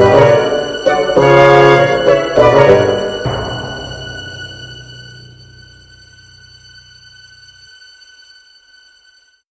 Oh.